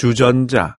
주전자.